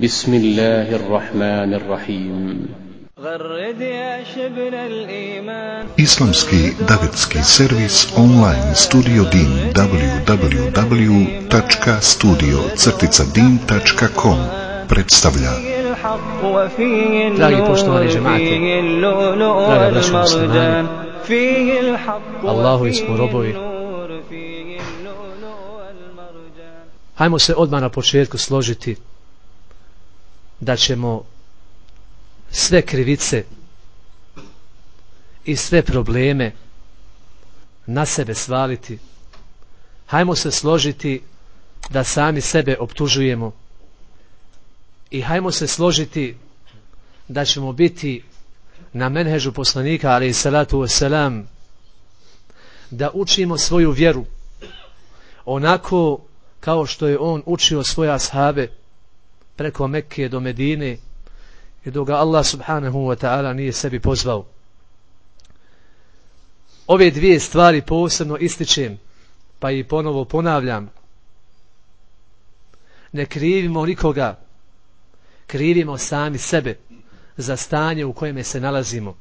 بسم الله الرحمن الرحيم غرد يا شبل الإيمان Islamski davetski servis online studio din www.studio-din.com predstavlja فيه الحق وفيه Dragi poštovani النور žemati, فيه اللؤلؤ draga braćo والمرجان فيه الحق Allahu وفيه smo robovi. النور فيه اللؤلؤ والمرجان Hajmo se odmah na početku složiti da ćemo sve krivice i sve probleme na sebe svaliti. Hajmo se složiti da sami sebe optužujemo i hajmo se složiti da ćemo biti na menhežu poslanika ali salatu wasalam da učimo svoju vjeru onako kao što je on učio svoje ashabe preko Mekke do Medine i dok ga Allah subhanahu wa ta'ala nije sebi pozvao. Ove dvije stvari posebno ističem, pa i ponovo ponavljam. Ne krivimo nikoga, krivimo sami sebe za stanje u kojem se nalazimo.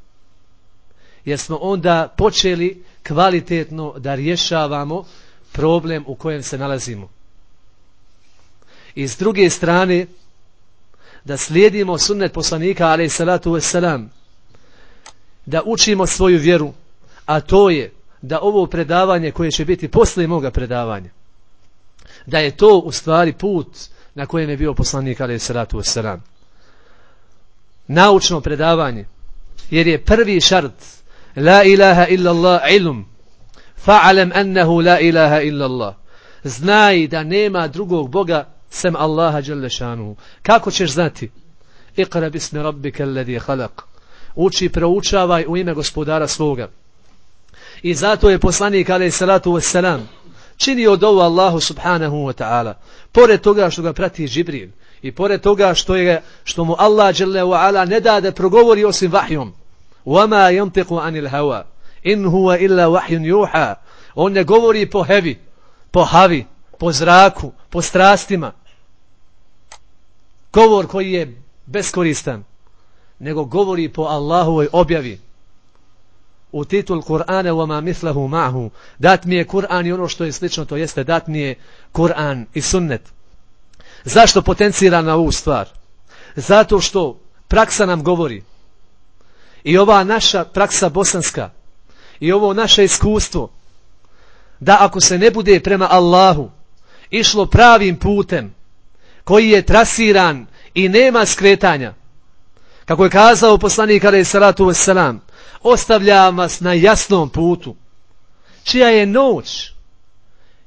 Jer smo onda počeli kvalitetno da rješavamo problem u kojem se nalazimo. I s druge strane, da slijedimo sunnet poslanika, alaih salatu wasalam, da učimo svoju vjeru, a to je da ovo predavanje koje će biti posle moga predavanja, da je to u stvari put na kojem je bio poslanik, alaih salatu wasalam. Naučno predavanje, jer je prvi šart, la ilaha illa Allah ilum, fa'alam annahu la ilaha illa Allah. Znaj da nema drugog Boga sem Allaha dželle. Kako ćeš znati? Iqra bismi rabbika alladhi khalaq. Uči proučavaj u ime gospodara svoga. I zato je poslanik alejhi salatu vesselam činio dovu Allahu subhanahu wa ta'ala. Pored toga što ga prati Džibril i pored toga što je što mu Allah dželle ve ala ne da da progovori osim vahjom. Wama yantiqu anil hawa in huwa illa wahyun yuha. On ne govori po hevi, po havi, po zraku, po strastima. Govor koji je beskoristan, nego govori po Allahovoj objavi. U titul Kur'ana wa ma mislahu ma'hu. Dat mi je Kur'an i ono što je slično, to jeste dat mi je Kur'an i sunnet. Zašto potencira na ovu stvar? Zato što praksa nam govori i ova naša praksa bosanska i ovo naše iskustvo da ako se ne bude prema Allahu išlo pravim putem koji je trasiran i nema skretanja kako je kazao poslanik alaih salatu wasalam ostavlja vas na jasnom putu čija je noć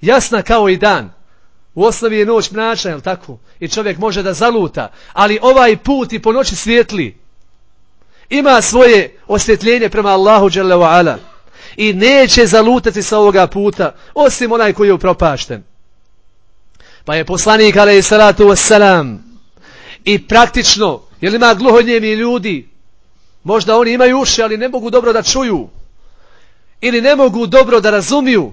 jasna kao i dan u osnovi je noć mračna, jel tako? I čovjek može da zaluta, ali ovaj put i po noći svijetli ima svoje osvjetljenje prema Allahu dželle ve ala i neće zalutati sa ovoga puta osim onaj koji je upropašten. Pa je poslanik alaih salatu vesselam i praktično jer ima gluhonjemi ljudi možda oni imaju uši ali ne mogu dobro da čuju ili ne mogu dobro da razumiju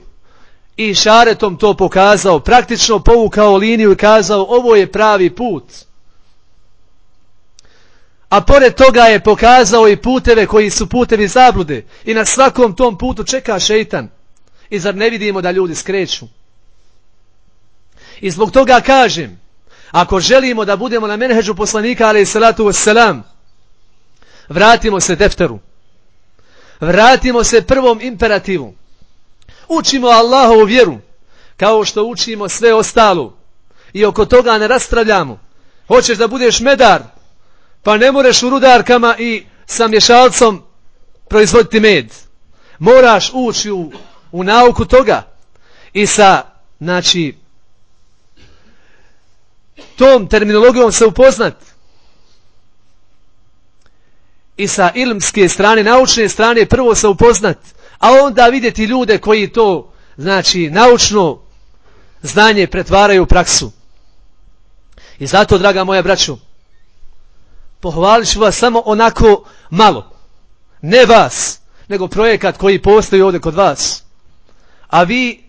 i šaretom to pokazao praktično povukao liniju i kazao ovo je pravi put. A pored toga je pokazao i puteve koji su putevi zablude i na svakom tom putu čeka šeitan. I zar ne vidimo da ljudi skreću? I zbog toga kažem ako želimo da budemo na menheđu poslanika alaih salatu wassalam vratimo se defteru. Vratimo se prvom imperativu. Učimo Allahovu vjeru kao što učimo sve ostalo. I oko toga ne rastravljamo hoćeš da budeš medar pa ne moreš u rudarkama i sa mješalcom proizvoditi med. Moraš ući u, u nauku toga i sa, znači, tom terminologijom se upoznat i sa ilmske strane, naučne strane prvo se upoznat, a onda vidjeti ljude koji to, znači, naučno znanje pretvaraju u praksu. I zato, draga moja braćo, pohvalit ću vas samo onako malo. Ne vas, nego projekat koji postoji ovdje kod vas. A vi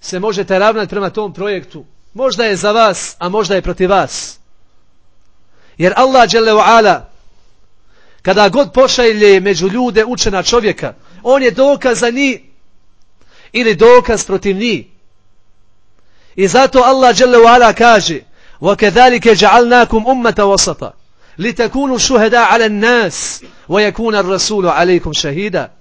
se možete ravnati prema tom projektu. Možda je za vas, a možda je protiv vas. Jer Allah dželle ve ala kada god pošalje među ljude učena čovjeka, on je dokaz za njih ili dokaz protiv njih. I zato Allah dželle ve ala kaže: "Wa kadhalika ja'alnakum ummatan wasata litakunu shuhada 'ala an-nas wa yakuna ar-rasulu 'alaykum shahida."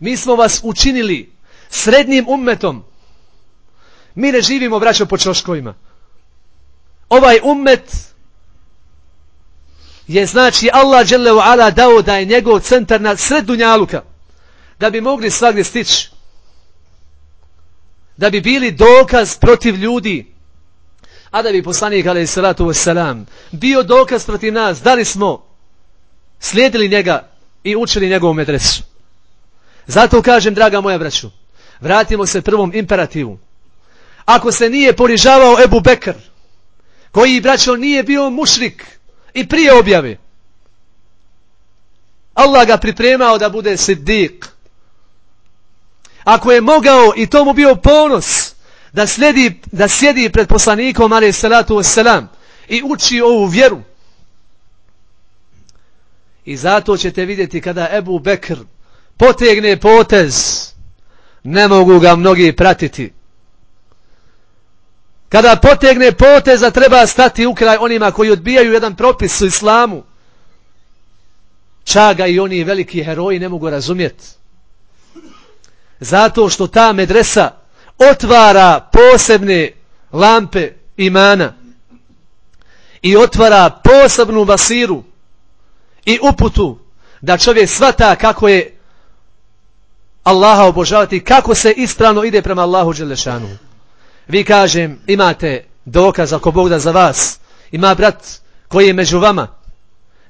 Mi smo vas učinili srednjim ummetom. Mi ne živimo, braćo, po čoškovima. Ovaj ummet je znači Allah dželle ve ala dao da je njegov centar na sred dunjaluka da bi mogli svagdje stići da bi bili dokaz protiv ljudi. A da bi poslanik alejhi salatu wasalam, bio dokaz protiv nas da li smo slijedili njega i učili njegovu medresu. Zato kažem draga moja braćo vratimo se prvom imperativu ako se nije porižavao Ebu Bekr koji braćo nije bio mušrik i prije objave. Allah ga pripremao da bude siddiq. Ako je mogao i tomu bio ponos da, sledi, da sjedi pred poslanikom ali salatu wasalam i uči ovu vjeru. I zato ćete vidjeti kada Ebu Bekr potegne potez, ne mogu ga mnogi pratiti. Kada potegne poteza treba stati u kraj onima koji odbijaju jedan propis u islamu. Čaga i oni veliki heroji ne mogu razumjeti. Zato što ta medresa otvara posebne lampe imana i otvara posebnu basiru i uputu da čovjek svata kako je Allaha obožavati, kako se ispravno ide prema Allahu Đelešanu. Vi kažem, imate dokaz ako Bog da za vas. Ima brat koji je među vama,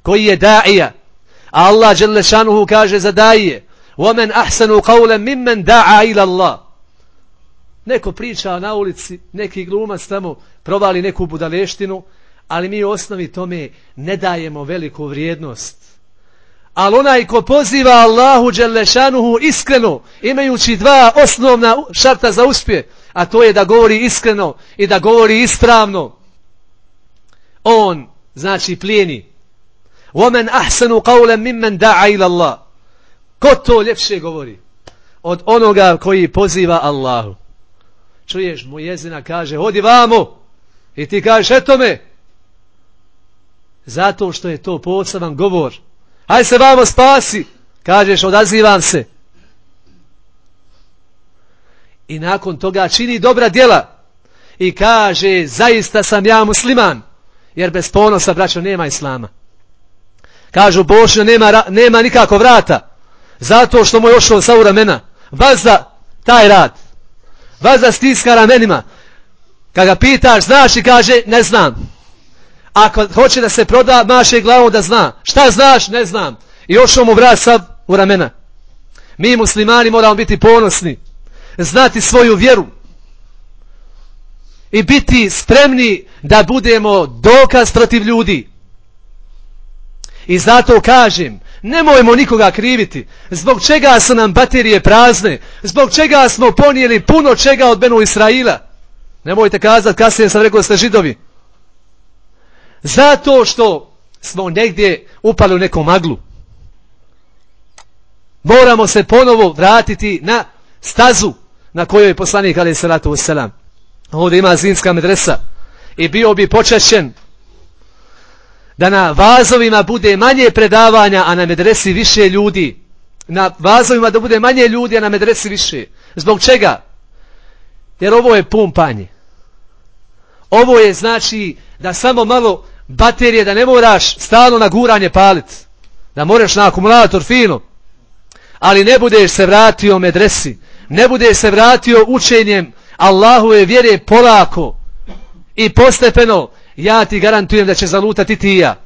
koji je daija. A Allah Đelešanuhu kaže za daije. وَمَنْ أَحْسَنُوا قَوْلًا مِمَّنْ دَعَا إِلَى اللَّهِ Neko priča na ulici, neki glumac tamo provali neku budaleštinu, ali mi u osnovi tome ne dajemo veliku vrijednost. Ali onaj ko poziva Allahu Đelešanuhu iskreno, imajući dva osnovna šarta za uspjeh, a to je da govori iskreno i da govori ispravno. On, znači plijeni. وَمَنْ أَحْسَنُ قَوْلًا مِمَّنْ دَعَ إِلَى اللَّهِ Ko to ljepše govori? Od onoga koji poziva Allahu. Čuješ, mu jezina kaže, hodi vamo. I ti kažeš, eto me. Zato što je to poseban govor. Haj se vamo spasi. Kažeš, odazivam se i nakon toga čini dobra djela. I kaže zaista sam ja musliman. Jer bez ponosa braćo nema islama. Kažu Bošnja nema, nema nikako vrata. Zato što mu je ošao sa uramena vazda taj rad. Vazda stiska ramenima. Kada ga pitaš znaš i kaže ne znam. Ako hoće da se proda maše glavom da zna. Šta znaš? Ne znam. I ošao mu vrat sa u ramena. Mi muslimani moramo biti ponosni znati svoju vjeru i biti spremni da budemo dokaz protiv ljudi. I zato kažem, nemojmo nikoga kriviti. Zbog čega su nam baterije prazne? Zbog čega smo ponijeli puno čega od Benu Israila? Nemojte kazati, kasnije sam rekao da ste židovi. Zato što smo negdje upali u nekom maglu. Moramo se ponovo vratiti na stazu na kojoj je poslanik ali salatu wasalam. Ovdje ima zinska medresa i bio bi počašćen da na vazovima bude manje predavanja, a na medresi više ljudi. Na vazovima da bude manje ljudi, a na medresi više. Zbog čega? Jer ovo je pumpanje. Ovo je znači da samo malo baterije, da ne moraš stalno na guranje palit. Da moraš na akumulator fino. Ali ne budeš se vratio medresi ne budeš se vratio učenjem Allahove vjere polako i postepeno, ja ti garantujem da će zalutati ti ja.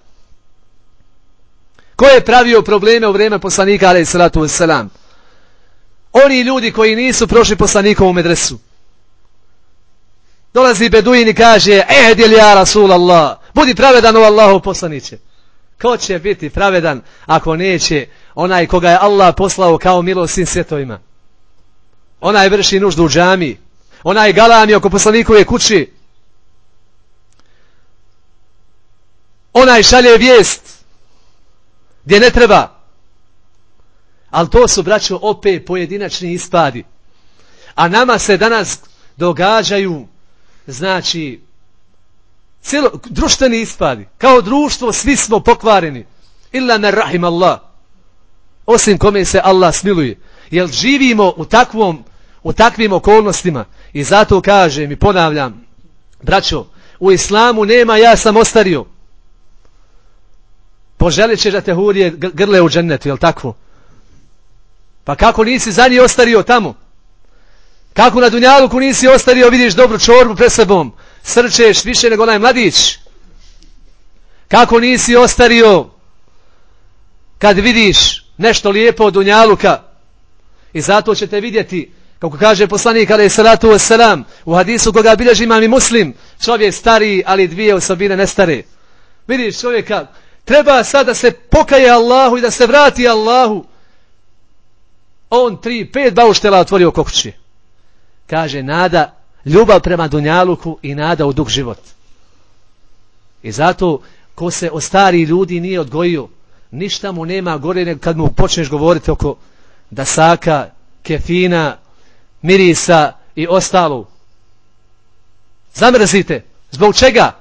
Ko je pravio probleme u vrijeme poslanika, alaih salatu wasalam? Oni ljudi koji nisu prošli poslanikom u medresu. Dolazi Beduin i kaže, ehdil ja Rasul Allah, budi pravedan u Allahu poslaniće. Ko će biti pravedan ako neće onaj koga je Allah poslao kao milost svim svjetovima? Onaj vrši nuždu u džami. Onaj galani oko poslanikove kući. onaj šalje vijest gdje ne treba. Ali to su, braćo, opet pojedinačni ispadi. A nama se danas događaju, znači, cijelo, društveni ispadi. Kao društvo svi smo pokvareni. Illa ne rahim Allah. Osim kome se Allah smiluje. Jer živimo u takvom, u takvim okolnostima. I zato kažem i ponavljam, braćo, u islamu nema ja sam ostario. Poželit ćeš da te hurije grle u džennetu, jel tako? Pa kako nisi za njih ostario tamo? Kako na Dunjaluku nisi ostario, vidiš dobru čorbu pre sebom, srčeš više nego onaj mladić? Kako nisi ostario kad vidiš nešto lijepo od Dunjaluka? I zato ćete vidjeti, kako kaže poslanik alaih salatu wasalam, u hadisu koga bilježi imam i muslim, čovjek stari, ali dvije osobine ne stare. Vidiš čovjeka, treba sad da se pokaje Allahu i da se vrati Allahu. On tri, pet bauštela otvorio kokući. Kaže, nada, ljubav prema Dunjaluku i nada u dug život. I zato, ko se o stari ljudi nije odgojio, ništa mu nema gore nego kad mu počneš govoriti oko dasaka, kefina, mirisa i ostalo. Zamrzite. Zbog čega?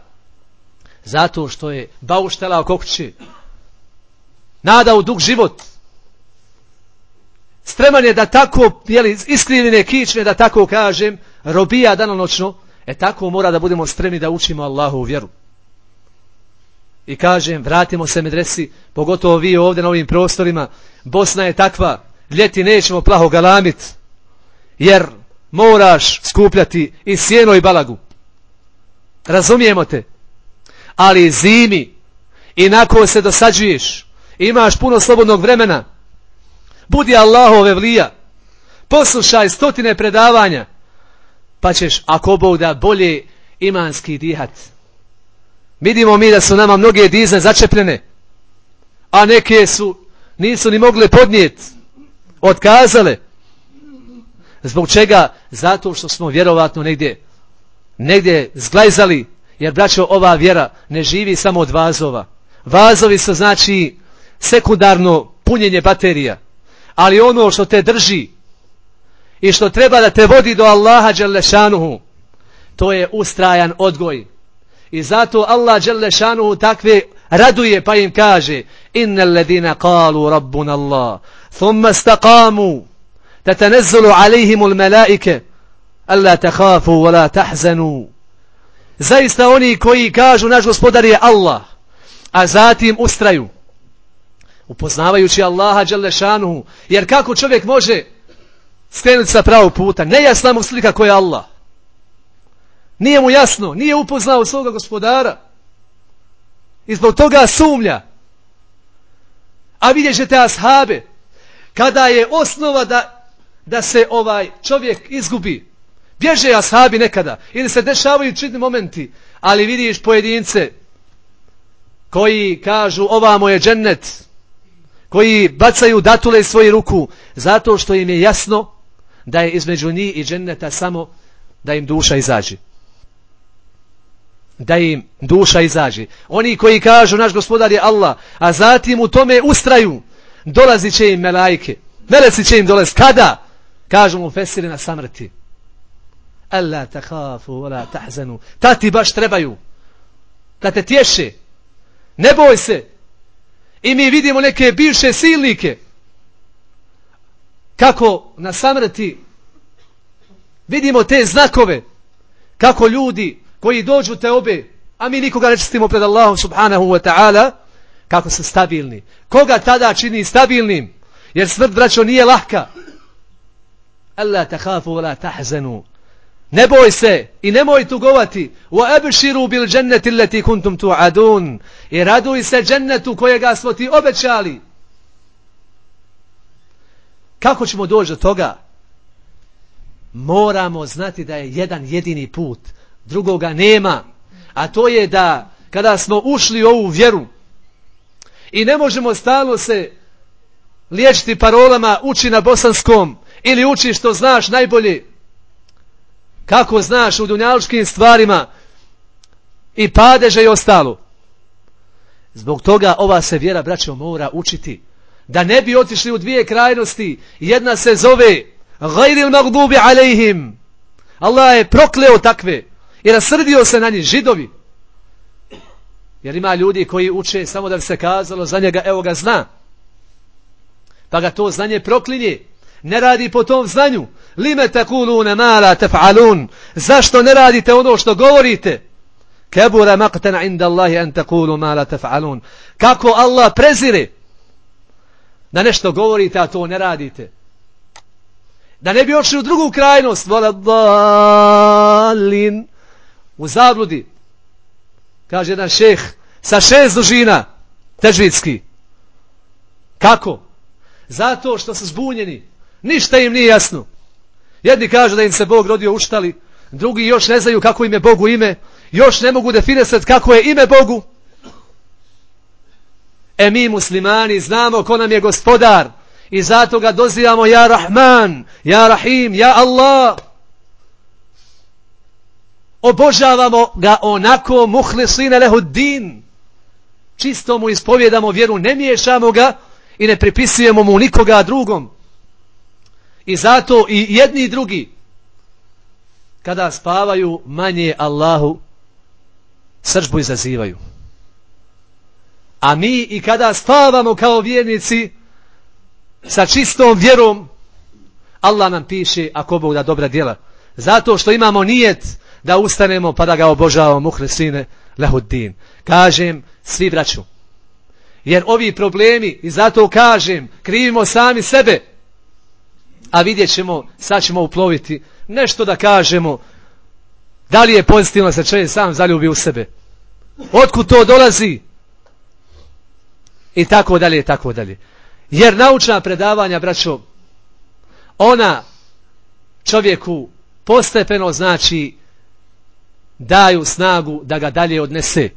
Zato što je bauštela oko kući. Nada u dug život. Streman je da tako, jeli, iskrivine kične, da tako kažem, robija danonočno, e tako mora da budemo spremni da učimo Allahu u vjeru. I kažem, vratimo se medresi, pogotovo vi ovdje na ovim prostorima, Bosna je takva, ljeti nećemo plaho galamit, jer moraš skupljati i sjeno i balagu. Razumijemo te. Ali zimi, inako se dosađuješ, imaš puno slobodnog vremena, budi Allahove vlija, poslušaj stotine predavanja, pa ćeš, ako Bog da, bolje imanski dihat. Vidimo mi da su nama mnoge dizne začepljene, a neke su, nisu ni mogle podnijeti, otkazale. Zbog čega? Zato što smo vjerovatno negdje, negdje zglajzali, jer braćo, ova vjera ne živi samo od vazova. Vazovi su znači sekundarno punjenje baterija, ali ono što te drži i što treba da te vodi do Allaha Đelešanuhu, to je ustrajan odgoj. I zato Allah Đelešanuhu takve raduje pa im kaže Inna alladina kalu rabbuna Allah thumma staqamu tatanazzalu alayhim l-melaike alla takhafu wa la tahzanu. Zaista oni koji kažu naš gospodar je Allah a zatim ustraju upoznavajući Allaha Đalešanuhu jer kako čovjek može skrenuti sa pravog puta? Nejasna mu slika ko je Allah nije mu jasno nije upoznao svoga gospodara. I zbog toga sumlja a vidjet ćete ashabe kada je osnova da, da se ovaj čovjek izgubi bježe ashabi nekada ili se dešavaju čitni momenti ali vidiš pojedince koji kažu ovamo je džennet koji bacaju datule iz ruku zato što im je jasno da je između njih i dženneta samo da im duša izađe da im duša izađe. Oni koji kažu naš gospodar je Allah, a zatim u tome ustraju, dolazi će im melajke. Meleci će im dolaz. Kada? Kažu mu fesiri na samrti. Alla takafu, ala tahzanu. Ta ti baš trebaju. Da te tješe. Ne boj se. I mi vidimo neke bivše silnike. Kako na samrti vidimo te znakove. Kako ljudi koji dođu te obe, a mi nikoga ne čistimo pred Allahom subhanahu wa ta'ala, kako su stabilni. Koga tada čini stabilnim? Jer smrt, braćo, nije lahka. Allah tahafu wa la tahzanu. Ne boj se i nemoj tugovati. Wa abshiru bil jannati allati kuntum tu'adun. I raduj se džennetu kojega smo ti obećali. Kako ćemo doći do toga? Moramo znati da je jedan jedini put drugoga nema. A to je da kada smo ušli u ovu vjeru i ne možemo stalno se liječiti parolama uči na bosanskom ili uči što znaš najbolje kako znaš u dunjalučkim stvarima i padeže i ostalo. Zbog toga ova se vjera, braćo, mora učiti. Da ne bi otišli u dvije krajnosti. Jedna se zove Gajril magdubi alejhim. Allah je prokleo takve. I rasrdio se na njih židovi. Jer ima ljudi koji uče samo da bi se kazalo za njega, evo ga zna. Pa ga to znanje proklinje. Ne radi po tom znanju. Lime takulune mala tef'alun. Zašto ne radite ono što govorite? Kebura maqtana inda Allahi an takulu mala tef'alun. Kako Allah prezire da nešto govorite, a to ne radite. Da ne bi očili u drugu krajnost. Vala dalin. U zabludi kaže jedan šeh, sa šest dužina, težvitski. Kako? Zato što su zbunjeni. Ništa im nije jasno. Jedni kažu da im se Bog rodio uštali, drugi još ne znaju kako im je Bogu ime, još ne mogu definisati kako je ime Bogu. E mi muslimani znamo ko nam je gospodar i zato ga dozivamo ja Rahman, ja Rahim, ja Allah obožavamo ga onako muhlisine lehuddin čisto mu ispovjedamo vjeru ne miješamo ga i ne pripisujemo mu nikoga drugom. I zato i jedni i drugi kada spavaju manje Allahu sržbu izazivaju. A mi i kada spavamo kao vjernici sa čistom vjerom Allah nam piše ako Bog da dobra djela. Zato što imamo nijet da ustanemo pa da ga obožavamo muhlisine lehuddin. Kažem svi braću. Jer ovi problemi, i zato kažem, krivimo sami sebe. A vidjet ćemo, sad ćemo uploviti, nešto da kažemo, da li je pozitivno se čovjek sam zaljubi u sebe. Otkud to dolazi? I tako dalje, i tako dalje. Jer naučna predavanja, braćo, ona čovjeku postepeno znači daju snagu da ga dalje odnese.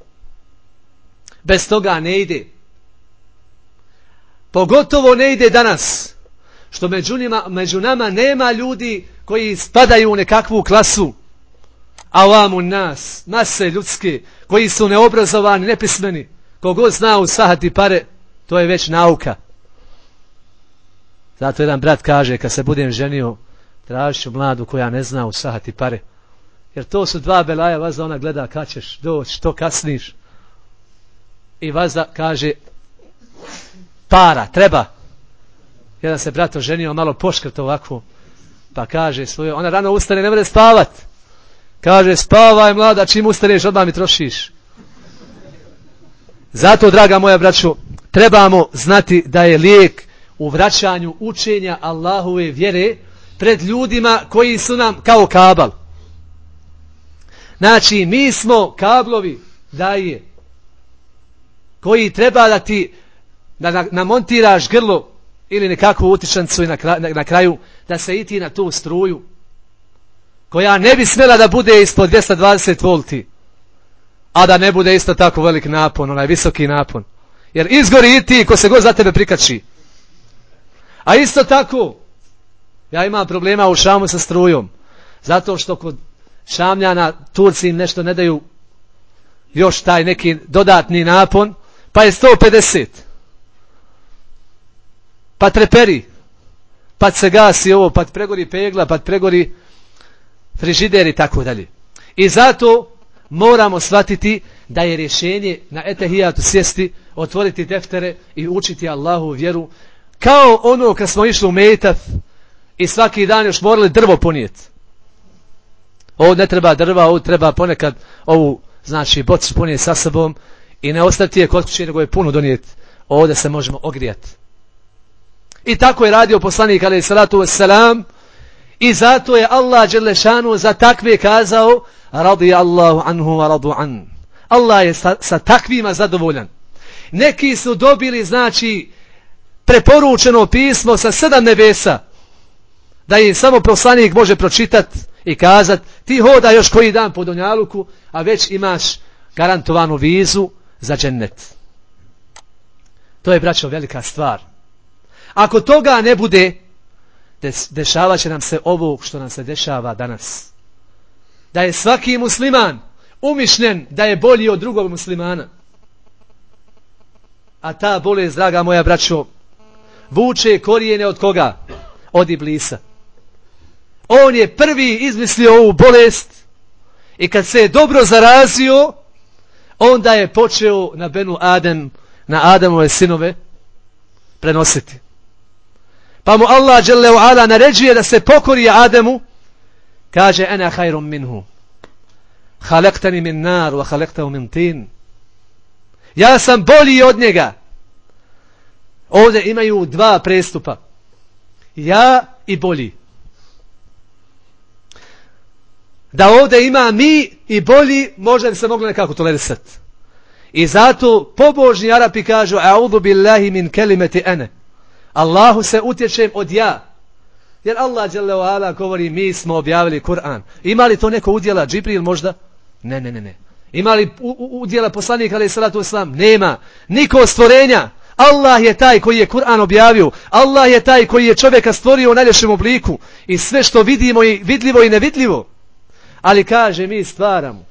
Bez toga ne ide. Pogotovo ne ide danas, što među, njima, među nama nema ljudi koji spadaju u nekakvu klasu, a ovamu nas, mase ljudske, koji su neobrazovani, nepismeni, Kogo zna usahati pare, to je već nauka. Zato jedan brat kaže, kad se budem ženio, tražit ću mladu koja ne zna usahati pare. Jer to su dva belaja, vazda ona gleda kad ćeš doći, što kasniš. I vazda kaže, para, treba. Jedan se brato ženio malo poškrt ovako, pa kaže svoje, ona rano ustane, ne mre spavat. Kaže, spavaj mlada, čim ustaneš, odmah mi trošiš. Zato, draga moja braćo, trebamo znati da je lijek u vraćanju učenja Allahove vjere pred ljudima koji su nam kao kabal. Znači, mi smo kablovi daje koji treba da ti da namontiraš grlo ili nekakvu utičancu i na, kraju, na kraju da se iti na tu struju koja ne bi smjela da bude ispod 220 volti a da ne bude isto tako velik napon, onaj visoki napon. Jer izgori i ti ko se god za tebe prikači. A isto tako, ja imam problema u šamu sa strujom. Zato što kod Šamljana, Turci im nešto ne daju još taj neki dodatni napon, pa je 150. Pa treperi, pa se gasi ovo, pa pregori pegla, pa pregori frižider i tako dalje. I zato moramo shvatiti da je rješenje na etehijatu sjesti, otvoriti deftere i učiti Allahu vjeru, kao ono kad smo išli u Mejtaf i svaki dan još morali drvo ponijeti. Ovo ne treba drva, ovo treba ponekad ovu, znači, bocu ponijeti sa sobom i ne ostati je kod kuće, nego je puno donijeti. Ovdje se možemo ogrijati. I tako je radio poslanik, ali salatu wassalam, i zato je Allah Đelešanu za takve kazao, radi Allahu anhu wa radu an. Allah je sa, sa takvima zadovoljan. Neki su dobili, znači, preporučeno pismo sa sedam nebesa, da im samo poslanik može pročitati i kazat ti hoda još koji dan po Donjaluku, a već imaš garantovanu vizu za džennet. To je, braćo, velika stvar. Ako toga ne bude, dešava će nam se ovo što nam se dešava danas. Da je svaki musliman umišljen da je bolji od drugog muslimana. A ta bolest, draga moja braćo, vuče korijene od koga? Od iblisa. On je prvi izmislio ovu bolest i kad se je dobro zarazio, onda je počeo na Benu Adem, na Adamove sinove, prenositi. Pa mu Allah dželle ala naređuje da se pokori Ademu, kaže ana khairum minhu. Khalaqtani min nar wa khalaqtahu min tin. Ja sam bolji od njega. Ovdje imaju dva prestupa. Ja i bolji. Da ovdje ima mi i bolji, možda bi se moglo nekako tolerisati. I zato pobožni Arapi kažu A'udhu billahi min kelimeti ene. Allahu se utječem od ja. Jer Allah dželle ala govori mi smo objavili Kur'an. Ima li to neko udjela Džibril možda? Ne, ne, ne, ne. Ima li udjela poslanika ali salatu islam? Nema. Niko stvorenja. Allah je taj koji je Kur'an objavio. Allah je taj koji je čovjeka stvorio u najljepšem obliku. I sve što vidimo i vidljivo i nevidljivo. Ali kaže mi stvaramo.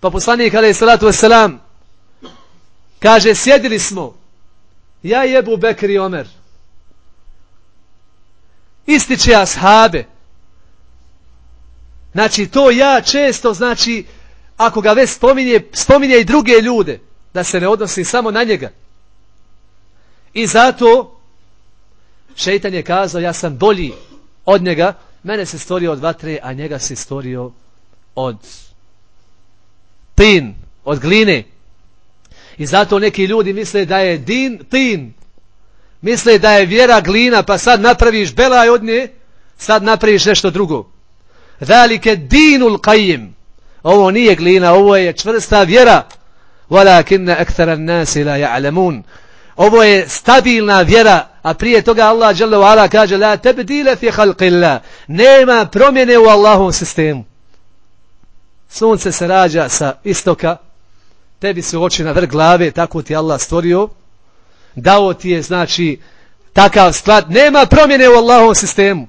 Pa poslanik alaih salatu wasalam kaže sjedili smo. Ja i Ebu Bekr i Omer. Ističe ashabe. Znači to ja često znači ako ga već spominje spominje i druge ljude da se ne odnosi samo na njega. I zato šeitan je kazao ja sam bolji od njega mene se stvorio od vatre a njega se stvorio od tin, od gline. I zato neki ljudi misle da je din, tin. Misle da je vjera glina, pa sad napraviš belaj od nje, sad napraviš nešto drugo. Zalike dinul qajim. Ovo nije glina, ovo je čvrsta vjera. Walakinna akthara an-nasi la ya'lamun. Ovo je stabilna vjera, a prije toga Allah dželle ve ala kaže la tabdila fi khalqillah. Nema promjene u Allahovom sistemu sunce se rađa sa istoka, tebi su oči na vrh glave, tako ti Allah stvorio, dao ti je, znači, takav sklad, nema promjene u Allahovom sistemu.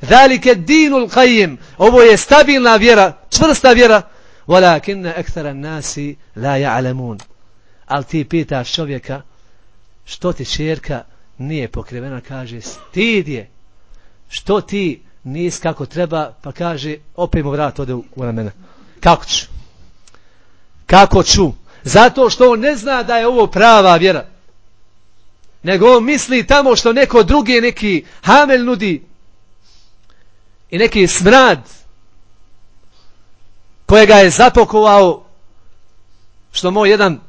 Zalike dinul qayyim. ovo je stabilna vjera, čvrsta vjera, walakinna ekthara nasi la ja'lamun. Al ti pitaš čovjeka, što ti čerka nije pokrivena, kaže, stid je, što ti nis kako treba, pa kaže, opet mu vrat ode u, u ramena. Kako ću? Kako ću? Zato što on ne zna da je ovo prava vjera. Nego on misli tamo što neko drugi neki hamel nudi i neki smrad kojega je zapokovao što moj jedan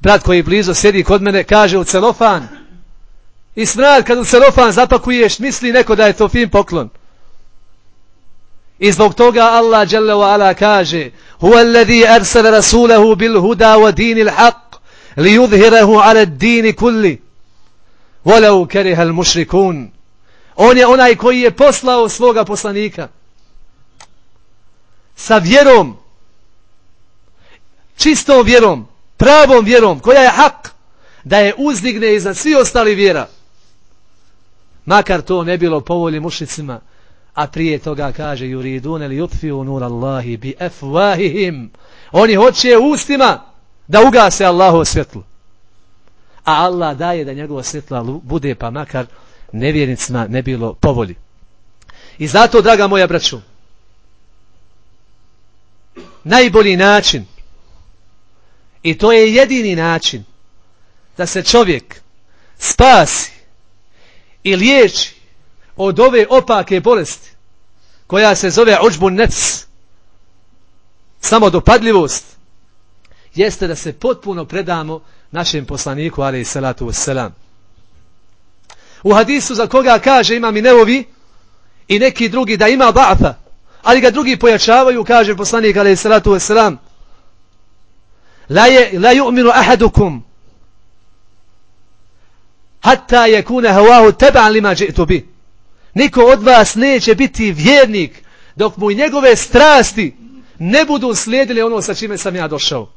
brat koji blizu sjedi kod mene kaže u celofan i snad kad u celofan zapakuješ misli neko da je to fin poklon. I zbog toga Allah Jalla wa Ala kaže Huwa alladhi arsala rasulahu bil huda wa dinil haq li yudhirahu ala dini kulli. Walau kariha al mushrikun On je onaj koji je poslao svoga poslanika. Sa vjerom. Čistom vjerom. Pravom vjerom koja je hak da je uzdigne iznad svi ostali vjera makar to ne bilo povolje mušicima a prije toga kaže yuridun li yutfiu nur Allahi bi afwahihim oni hoće ustima da ugase Allahu svjetlo a Allah daje da njegovo svjetlo bude pa makar nevjernicima ne bilo povolje. i zato draga moja braću najbolji način i to je jedini način da se čovjek spasi i liječi od ove opake bolesti koja se zove ođbun nec samo dopadljivost jeste da se potpuno predamo našem poslaniku ali i salatu wassalam. U hadisu za koga kaže imam i neovi i neki drugi da ima ba'fa ali ga drugi pojačavaju kaže poslanik ali i salatu wassalam la, je, la yu'minu ahadukum hatta yakuna hawahu tab'an lima ji'tu bi. Niko od vas neće biti vjernik dok mu njegove strasti ne budu slijedile ono sa čime sam ja došao.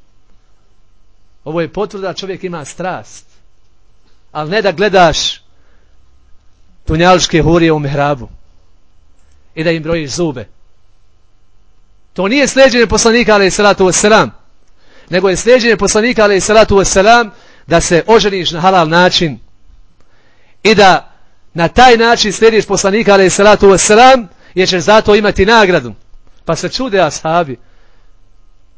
Ovo je potvrda čovjek ima strast. Ali ne da gledaš tunjaličke hurije u mihrabu i da im brojiš zube. To nije sljeđenje poslanika alaih salatu wasalam, nego je sljeđenje poslanika alaih salatu wasalam da se oženiš na halal način i da na taj način slijediš poslanika alaih salatu wasalam, jer ćeš zato imati nagradu. Pa se čude ashabi.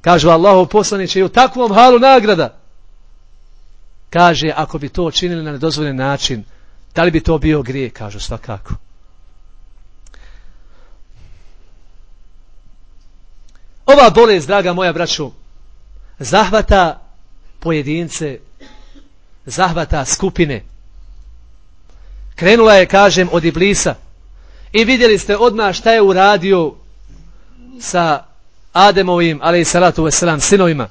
Kažu Allahu poslaniće i u takvom halu nagrada. Kaže, ako bi to činili na nedozvoljen način, da li bi to bio grije? Kažu svakako. Ova bolest, draga moja braću, zahvata pojedince, zahvata skupine. Krenula je, kažem, od Iblisa. I vidjeli ste odmah šta je uradio sa Ademovim, ali i salatu veselam, sinovima.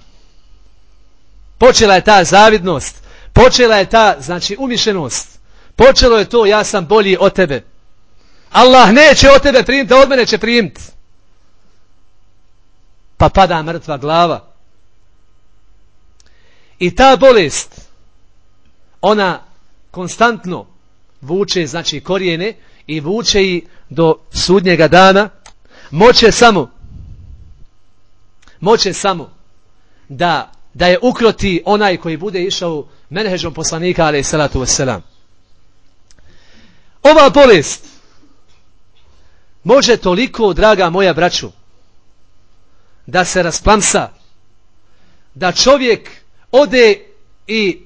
Počela je ta zavidnost, počela je ta, znači, umišljenost. Počelo je to, ja sam bolji od tebe. Allah neće od tebe primiti, od mene će primiti. Pa pada mrtva glava. I ta bolest, ona konstantno vuče, znači korijene, i vuče i do sudnjega dana, moće samo, moće samo da, da je ukroti onaj koji bude išao menhežom poslanika, ali salatu wasalam. Ova bolest može toliko, draga moja braću, da se rasplamsa, da čovjek ode i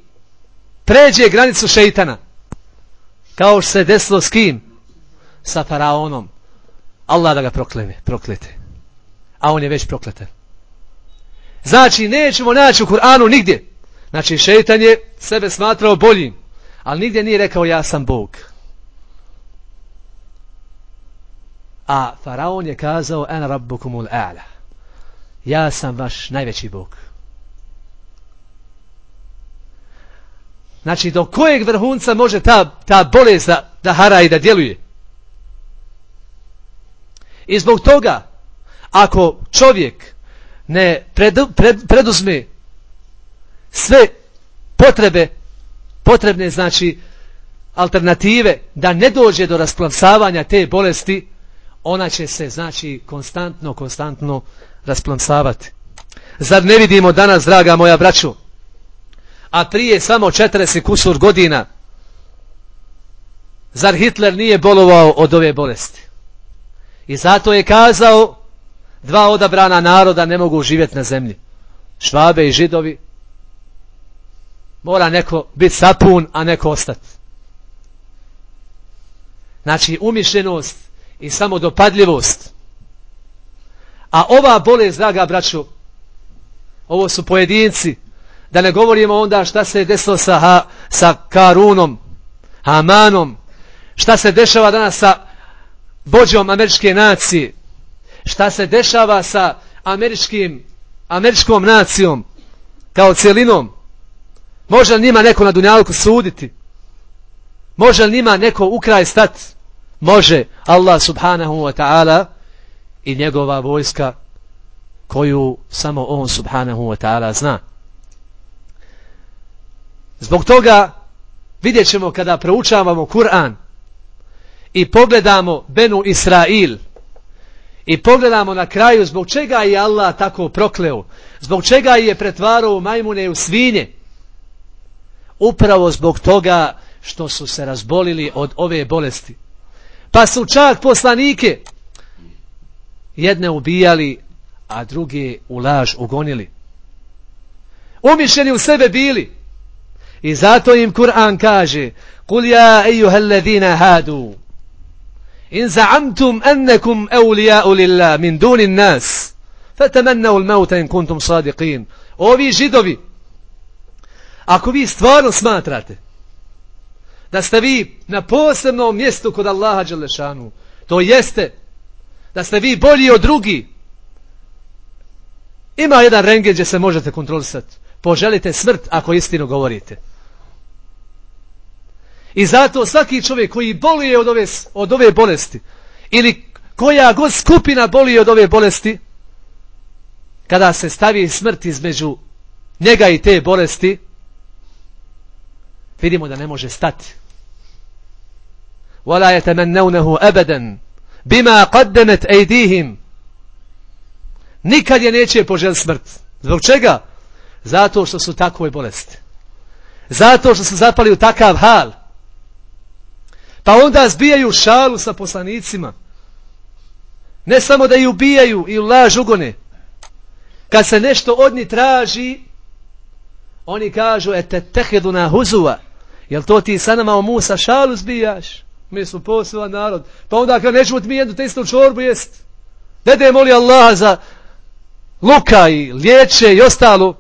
pređe granicu šeitana. Kao što se desilo s kim? Sa faraonom. Allah da ga proklene, proklete. A on je već prokleten. Znači, nećemo naći u Kur'anu nigdje. Znači, šeitan je sebe smatrao boljim. Ali nigdje nije rekao ja sam Bog. A faraon je kazao en rabbukumul a'la. Ja sam vaš najveći Bog. Znači, do kojeg vrhunca može ta, ta bolest da, da hara i da djeluje? I zbog toga, ako čovjek ne pred, pred, preduzme sve potrebe, potrebne, znači, alternative, da ne dođe do rasplamsavanja te bolesti, ona će se, znači, konstantno, konstantno rasplamsavati. Zar ne vidimo danas, draga moja braćo, a prije samo 40 kusur godina, zar Hitler nije bolovao od ove bolesti? I zato je kazao, dva odabrana naroda ne mogu živjeti na zemlji. Švabe i židovi. Mora neko biti sapun, a neko ostati. Znači, umišljenost i samodopadljivost. A ova bolest, draga braću, ovo su pojedinci, Da ne govorimo onda šta se je desilo sa, ha, sa Karunom, Hamanom, šta se dešava danas sa vođom američke nacije, šta se dešava sa američkim, američkom nacijom kao cijelinom. Može li njima neko na dunjalku suditi? Može li njima neko u kraj stati? Može Allah subhanahu wa ta'ala i njegova vojska koju samo on subhanahu wa ta'ala zna. Zbog toga vidjet ćemo kada proučavamo Kur'an i pogledamo Benu Israil i pogledamo na kraju zbog čega je Allah tako prokleo, zbog čega je pretvarao u majmune u svinje, upravo zbog toga što su se razbolili od ove bolesti. Pa su čak poslanike jedne ubijali, a druge u laž ugonili. Umišljeni u sebe bili, I zato im Kur'an kaže Kul ja ejuhel ladina hadu In za'amtum annakum awliya'u lillah min dunin nas Fatamannau al-mauta in kuntum sadiqin Ovi židovi Ako vi stvarno smatrate da ste vi na posebnom mjestu kod Allaha Đelešanu, to jeste da ste vi bolji od drugi. Ima jedan rengen gdje se možete kontrolisati poželite smrt ako istinu govorite. I zato svaki čovjek koji boluje od ove, od ove bolesti, ili koja god skupina boluje od ove bolesti, kada se stavi smrt između njega i te bolesti, vidimo da ne može stati. وَلَا يَتَمَنَّوْنَهُ أَبَدًا بِمَا قَدَّمَتْ أَيْدِيهِمْ Nikad je neće požel smrt. Zbog čega? Zato što su takve bolesti. Zato što su zapali u takav hal. Pa onda zbijaju šalu sa poslanicima. Ne samo da ih ubijaju i laž ugone. Kad se nešto od njih traži, oni kažu, ete tehedu na huzuva. Jel to ti sa nama o Musa šalu zbijaš? Mi smo poseban narod. Pa onda kad nećemo ti mi jednu te istu čorbu jest. Dede moli Allah za luka i liječe i ostalo.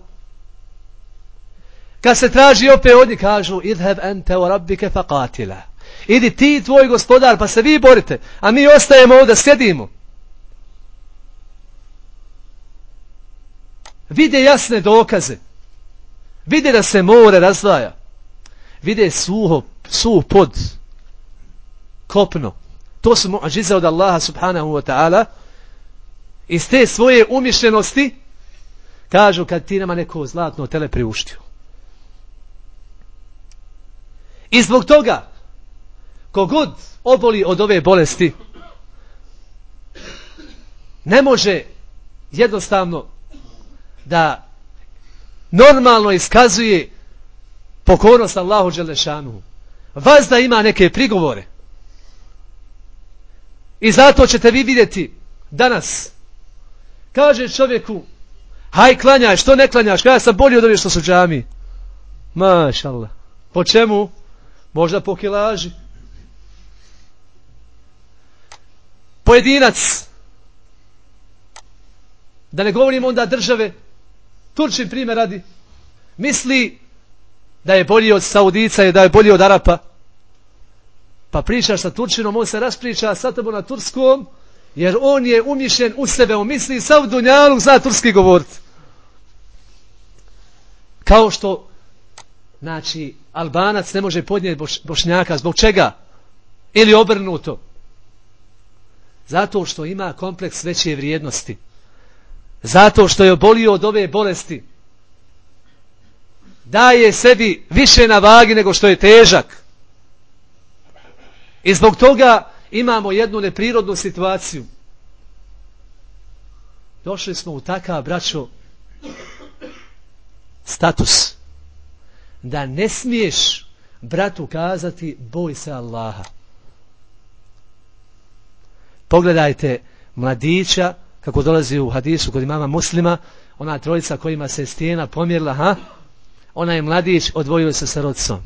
Kad se traži opet od njih kažu, idheb ente u rabbike faqatila. Idi ti tvoj gospodar pa se vi borite. A mi ostajemo ovdje, sjedimo. Vide jasne dokaze. Vide da se more razdvaja. Vide suho, suh pod kopno. To su muđize od Allaha subhanahu wa ta'ala. Iz te svoje umišljenosti kažu kad ti nama neko zlatno tele priuštio. I zbog toga kogod oboli od ove bolesti ne može jednostavno da normalno iskazuje pokornost Allahu Đelešanu. Vas da ima neke prigovore. I zato ćete vi vidjeti danas kaže čovjeku haj klanjaj, što ne klanjaš? Kada sam bolji od ovih što su džami? Mašallah. Po čemu? Možda po kilaži. Pojedinac. Da ne govorimo onda države. Turčin primjer radi. Misli da je bolji od Saudica i da je bolji od Arapa. Pa pričaš sa Turčinom, on se raspriča sa tobom na Turskom, jer on je umišljen u sebe, on misli sav dunjalu za turski govorit. Kao što, znači, Albanac ne može podnijeti boš, Bošnjaka, zbog čega? Ili obrnuto? Zato što ima kompleks veće vrijednosti. Zato što je obolio od ove bolesti daje sebi više na vagi nego što je težak. I zbog toga imamo jednu neprirodnu situaciju. Došli smo u takav, braćo, status da ne smiješ bratu kazati boj se Allaha. Pogledajte mladića kako dolazi u hadisu kod imama muslima, ona trojica kojima se stijena pomjerila, ha? Ona je mladić odvojio se sa rodcom.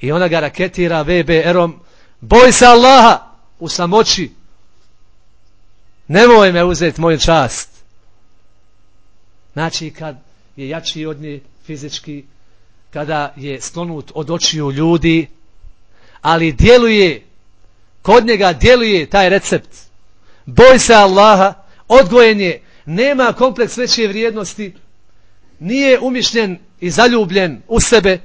I ona ga raketira VBR-om, boj se Allaha u samoći, nemoj me uzeti moju čast. Znači kad je jači od nje fizički, kada je sklonut od očiju ljudi, ali djeluje, kod njega djeluje taj recept. Boj se Allaha, odgojen je, nema kompleks veće vrijednosti, nije umišljen i zaljubljen u sebe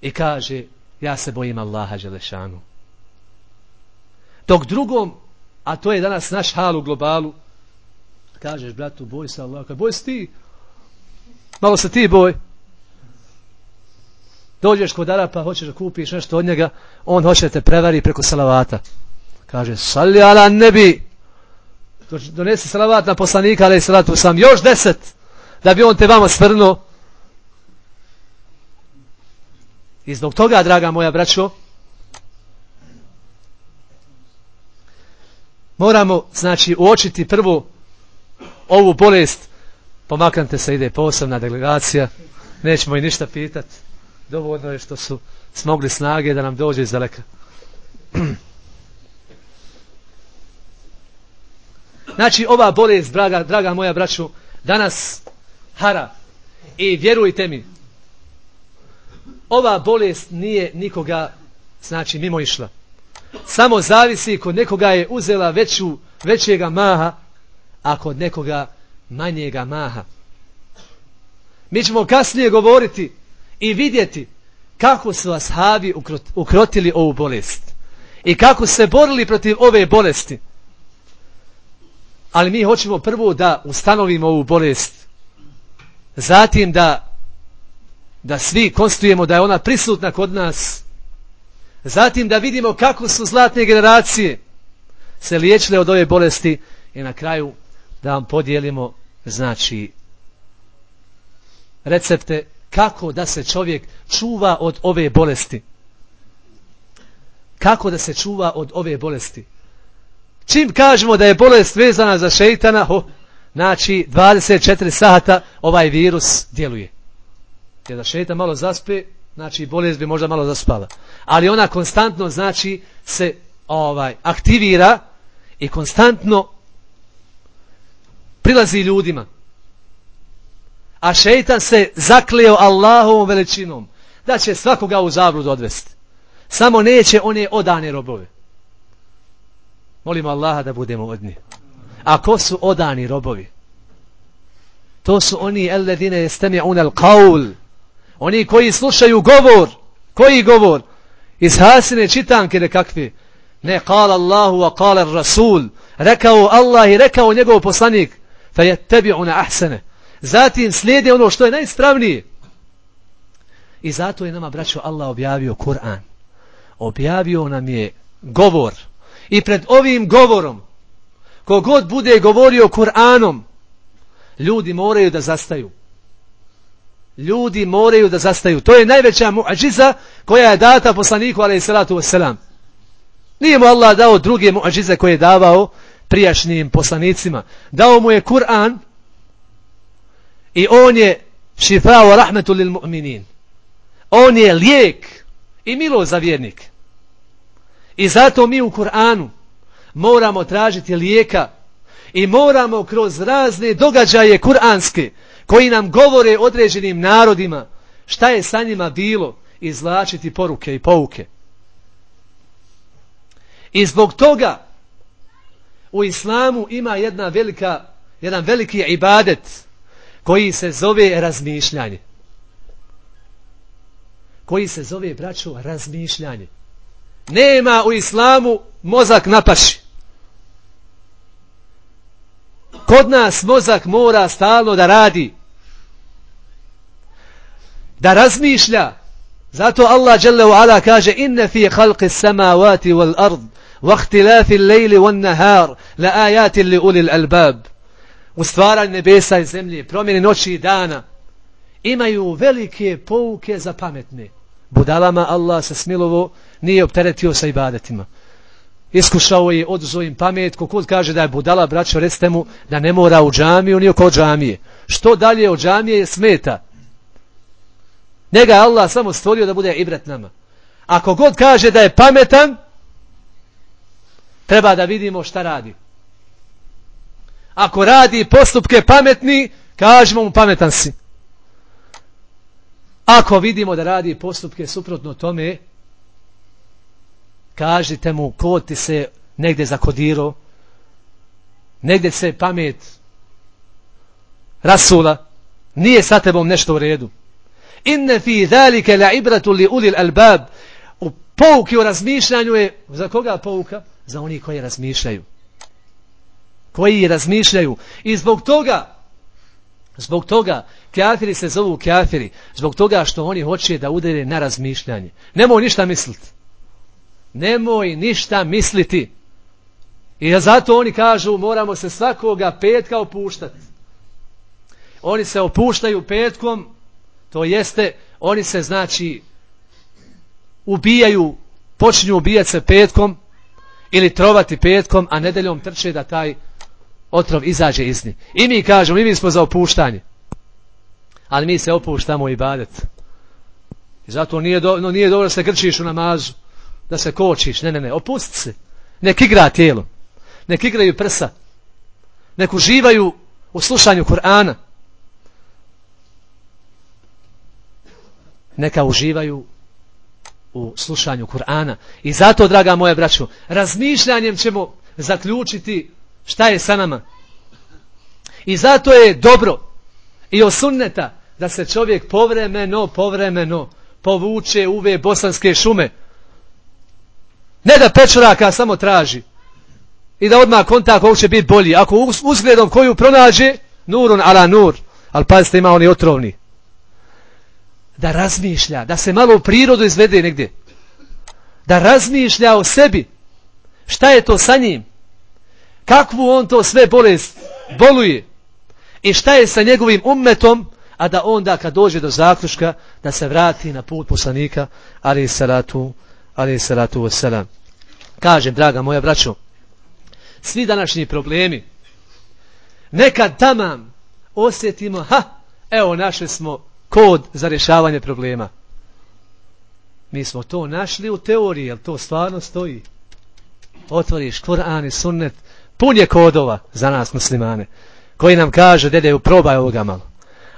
i kaže ja se bojim Allaha Đelešanu. Dok drugom, a to je danas naš hal u globalu, kažeš bratu boj se Allaha, boj se ti, malo se ti boj. Dođeš kod Arapa, hoćeš da kupiš nešto od njega, on hoće da te prevari preko salavata. Kaže, sali ala nebi, donesi salavat na poslanika, ali salatu sam, još deset da bi on te vama svrnuo. I zbog toga, draga moja braćo, moramo, znači, uočiti prvo ovu bolest, pomaknite se, ide posebna delegacija, nećemo i ništa pitati dovoljno je što su smogli snage da nam dođe iz daleka. Znači, ova bolest, draga, draga moja braću, danas hara. I vjerujte mi, ova bolest nije nikoga, znači, mimo išla. Samo zavisi kod nekoga je uzela veću, većega maha, a kod nekoga manjega maha. Mi ćemo kasnije govoriti i vidjeti kako su ashabi ukrotili ovu bolest. I kako se borili protiv ove bolesti. Ali mi hoćemo prvo da ustanovimo ovu bolest zatim da da svi konstujemo da je ona prisutna kod nas zatim da vidimo kako su zlatne generacije se liječile od ove bolesti i na kraju da vam podijelimo znači recepte kako da se čovjek čuva od ove bolesti. Kako da se čuva od ove bolesti. Čim kažemo da je bolest vezana za šeitana, ho, znači 24 sata ovaj virus djeluje. Jer da šeitan malo zaspe, znači bolest bi možda malo zaspala. Ali ona konstantno znači se ovaj aktivira i konstantno prilazi ljudima. A šeitan se zakleo Allahovom veličinom da će svakoga u zabludu odvesti. Samo neće one odane robove. Molimo Allaha da budemo od njih. A ko su odani robovi? To su oni alladine yastami'una al-qaul. Oni koji slušaju govor. Koji govor? Iz hasine čitanke nekakve. Ne, kala Allahu wa kala Rasul. Rekao Allah i rekao njegov poslanik. Fa jettebi'una ahsene. Zatim slijede ono što je najstravnije. I zato je nama, braćo, Allah objavio Kur'an. Objavio nam je govor. I pred ovim govorom, kogod bude govorio Kur'anom, ljudi moraju da zastaju. Ljudi moraju da zastaju. To je najveća muadžiza koja je data poslaniku, alaih salatu wasalam. Nije mu Allah dao druge muadžize koje je davao prijašnjim poslanicima. Dao mu je Kur'an i on je šifao rahmetu lil mu'minin. On je lijek i milo za vjernik. I zato mi u Kur'anu moramo tražiti lijeka i moramo kroz razne događaje kuranske koji nam govore određenim narodima šta je sa njima bilo izlačiti poruke i pouke. I zbog toga u islamu ima jedna velika, jedan veliki ibadet koji se zove razmišljanje. Koji se zove, braću, razmišljanje. Nema u islamu mozak napaši. Kod nas mozak mora stalno da radi. Da razmišlja. Zato Allah Jalla wa Ala kaže inne fi khalqi samavati wal ard wa ihtilafi al-layli wan nahar la ayatin li ulil albab. U stvaranju nebesa i zemlje, promjeni noći i dana imaju velike pouke za pametne. Budalama Allah se smilovo nije opteretio sa ibadetima iskušao je oduzo im pamet, kogod kaže da je budala, braćo, recite mu da ne mora u džamiju, ni oko džamije. Što dalje od džamije je smeta. Njega je Allah samo stvorio da bude ibret nama. Ako god kaže da je pametan, treba da vidimo šta radi. Ako radi postupke pametni, kažemo mu pametan si. Ako vidimo da radi postupke suprotno tome, kažite mu ko ti se negde zakodiro, negde se pamet rasula, nije sa tebom nešto u redu. Inne fi dhalike la ibratu li ulil albab, u pouki o razmišljanju je, za koga pouka? Za oni koji razmišljaju. Koji razmišljaju. I zbog toga, zbog toga, kafiri se zovu kafiri, zbog toga što oni hoće da udere na razmišljanje. Nemoj ništa misliti nemoj ništa misliti. I zato oni kažu moramo se svakoga petka opuštati. Oni se opuštaju petkom, to jeste, oni se znači ubijaju, počinju ubijati se petkom ili trovati petkom, a nedeljom trče da taj otrov izađe iz nje. I mi kažemo, i mi smo za opuštanje. Ali mi se opuštamo i badet. I zato nije, do, no, nije dobro da se grčiš u namazu da se kočiš, ne, ne, ne, opusti se. Nek igra tijelo. Nek igraju prsa. Nek uživaju u slušanju Kur'ana. Neka uživaju u slušanju Kur'ana. I zato, draga moja braćo, razmišljanjem ćemo zaključiti šta je sa nama. I zato je dobro i osunneta da se čovjek povremeno, povremeno povuče u bosanske šume, Ne da pečoraka samo traži. I da odmah kontakt ovog će biti bolji. Ako uzgledom koju pronađe, nurun ala nur. Ali pazite ima oni otrovni. Da razmišlja, da se malo u prirodu izvede negdje. Da razmišlja o sebi. Šta je to sa njim? Kakvu on to sve bolest boluje? I šta je sa njegovim ummetom? a da onda kad dođe do zaključka da se vrati na put poslanika ali salatu ali salatu wasalam kažem draga moja braćo svi današnji problemi nekad tamam osjetimo ha evo našli smo kod za rješavanje problema mi smo to našli u teoriji jel to stvarno stoji otvoriš Kur'an i sunnet pun je kodova za nas muslimane koji nam kaže dede probaj ovoga malo.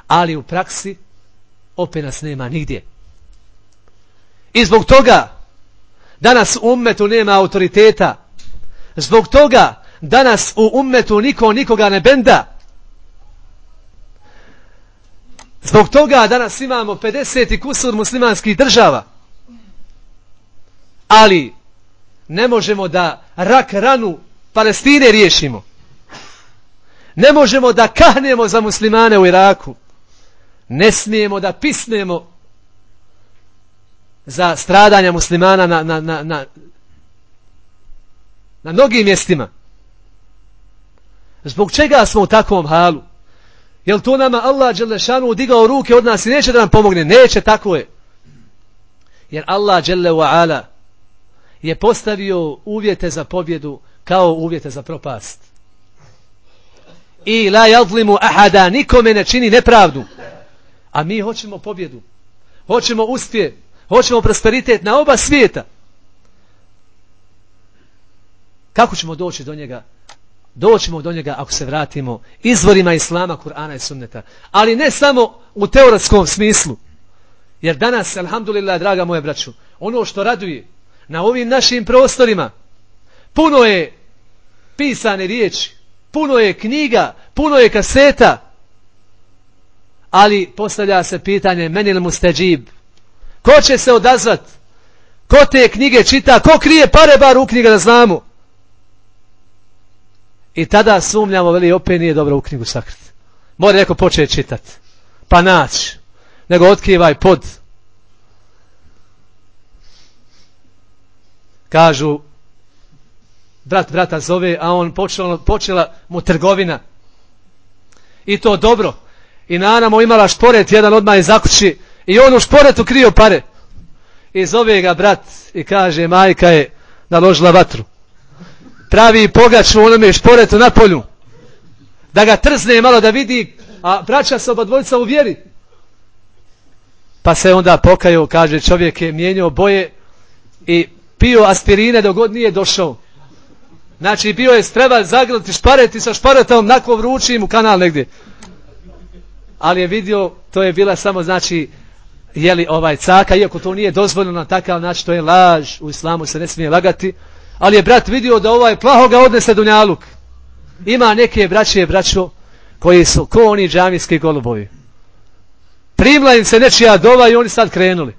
Ali u praksi opet nas nema nigdje. I zbog toga danas u ummetu nema autoriteta. Zbog toga danas u ummetu niko nikoga ne benda. Zbog toga danas imamo 50 kusur muslimanskih država. Ali ne možemo da rak ranu Palestine riješimo. Ne možemo da kahnemo za muslimane u Iraku. Ne smijemo da pisnemo za stradanja muslimana na, na, na, na, na mnogim mjestima. Zbog čega smo u takvom halu? Jel to nama Allah Đelešanu digao ruke od nas i neće da nam pomogne? Neće, tako je. Jer Allah Đele wa ala je postavio uvjete za pobjedu kao uvjete za propast. I la yadlimu ahada nikome ne čini nepravdu. A mi hoćemo pobjedu. Hoćemo uspje. Hoćemo prosperitet na oba svijeta. Kako ćemo doći do njega? Doćemo do njega ako se vratimo izvorima Islama, Kur'ana i Sunneta. Ali ne samo u teoretskom smislu. Jer danas, alhamdulillah, draga moje braću, ono što raduje, na ovim našim prostorima puno je pisane riječi, puno je knjiga, puno je kaseta, ali postavlja se pitanje meni li mu? Ko će se odazvat? Ko te knjige čita? Ko krije pare bar u knjiga da znamo? I tada sumnjamo, veli, opet nije dobro u knjigu sakriti. Mora neko početi čitati. Pa nać. Nego otkrivaj pod kažu brat brata zove, a on počela, počela mu trgovina. I to dobro. I nanamo imala šporet, jedan odmah je zakući, i on u šporetu krio pare. I zove ga brat i kaže, majka je naložila vatru. Pravi pogač u onome šporetu na polju. Da ga trzne malo da vidi, a braća se oba dvojica u vjeri. Pa se onda pokajao, kaže, čovjek je mijenjao boje i pio aspirine dok god nije došao. Znači bio je treba zagrati špareti sa šparetom nako vrući mu kanal negdje. Ali je vidio, to je bila samo znači jeli ovaj caka, iako to nije dozvoljeno na takav znači to je laž, u islamu se ne smije lagati. Ali je brat vidio da ovaj plaho ga odnese do njaluk. Ima neke braće braćo koji su ko oni džamijski golubovi. Primla im se nečija dova i oni sad krenuli.